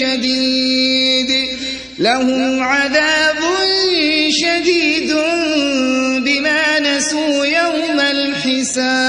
شديد. لهم عذاب شديد بما نسوا يوم الحساب.